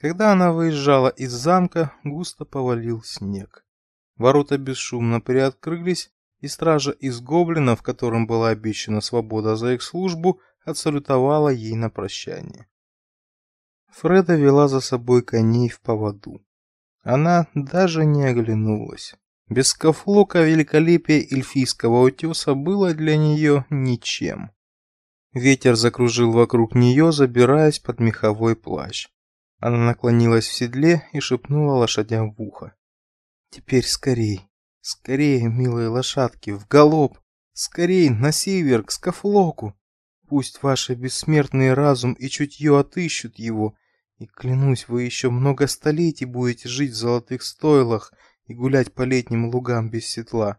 Когда она выезжала из замка, густо повалил снег. Ворота бесшумно приоткрылись, и стража из гоблинов, которым была обещана свобода за их службу, отсалютовала ей на прощание. Фреда вела за собой коней в поводу. Она даже не оглянулась. Без скафлока великолепие эльфийского утеса было для нее ничем. Ветер закружил вокруг нее, забираясь под меховой плащ. Она наклонилась в седле и шепнула лошадям в ухо: "Теперь скорей, скорее, милые лошадки, в галоп, скорей на север к Скафлоку. Пусть ваши бессмертный разум и чутье отыщут его, и клянусь, вы еще много столетий будете жить в золотых стойлах и гулять по летним лугам без седла".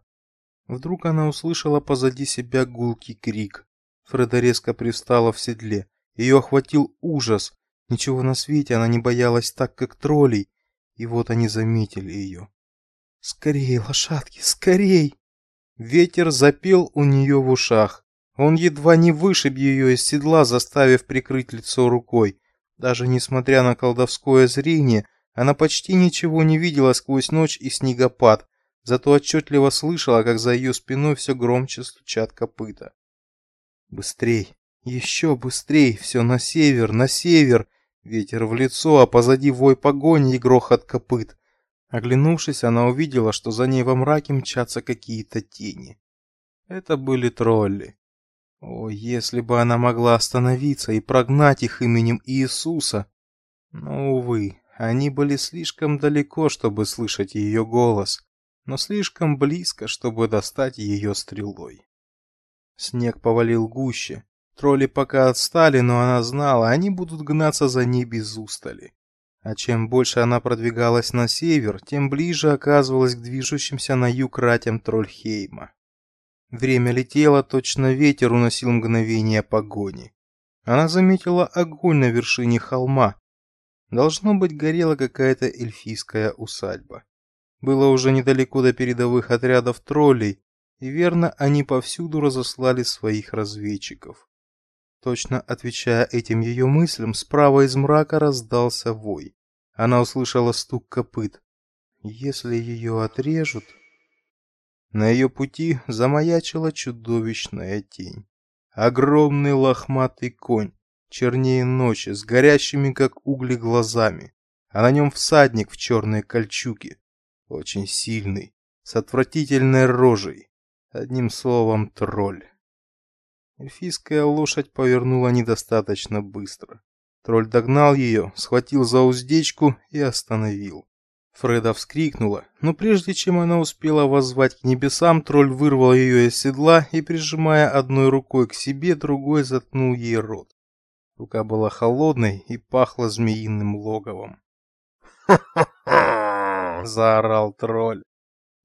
Вдруг она услышала позади себя гулкий крик. Фреда резко привстала в седле. Ее охватил ужас. Ничего на свете она не боялась так, как троллей. И вот они заметили ее. Скорей, лошадки, скорей! Ветер запел у нее в ушах. Он едва не вышиб ее из седла, заставив прикрыть лицо рукой. Даже несмотря на колдовское зрение, она почти ничего не видела сквозь ночь и снегопад, зато отчетливо слышала, как за ее спиной все громче стучат копыта. Быстрей, еще быстрей, все на север, на север. Ветер в лицо, а позади вой погони и грохот копыт. Оглянувшись, она увидела, что за ней во мраке мчатся какие-то тени. Это были тролли. О, если бы она могла остановиться и прогнать их именем Иисуса. Но увы, они были слишком далеко, чтобы слышать ее голос, но слишком близко, чтобы достать ее стрелой. Снег повалил гуще. Тролли пока отстали, но она знала, они будут гнаться за ней без устали. А чем больше она продвигалась на север, тем ближе оказывалась к движущимся на юг ратям Трольхейма. Время летело, точно ветер уносил мгновения погони. Она заметила огонь на вершине холма. Должно быть, горела какая-то эльфийская усадьба. Было уже недалеко до передовых отрядов троллей, и верно, они повсюду разослали своих разведчиков. Точно отвечая этим ее мыслям, справа из мрака раздался вой. Она услышала стук копыт. Если ее отрежут, на ее пути замаячила чудовищная тень. Огромный лохматый конь, чернее ночи, с горящими как угли глазами, а на нем всадник в черной кольчуге, очень сильный, с отвратительной рожей. Одним словом, тролль. Эльфийская лошадь повернула недостаточно быстро. Тролль догнал ее, схватил за уздечку и остановил. Фреда вскрикнула, но прежде чем она успела воззвать к небесам, тролль вырвал ее из седла и, прижимая одной рукой к себе, другой заткнул ей рот. Рука была холодной и пахла змеиным логовом. «Ха-ха-ха!» — заорал тролль.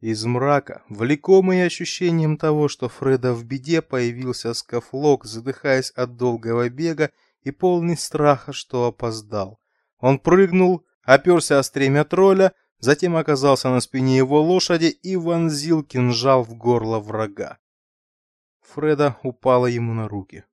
Из мрака, влекомый ощущением того, что Фреда в беде, появился Скафлок, задыхаясь от долгого бега и полный страха, что опоздал. Он прыгнул, оперся о стремя тролля, затем оказался на спине его лошади и вонзил кинжал в горло врага. Фреда упала ему на руки.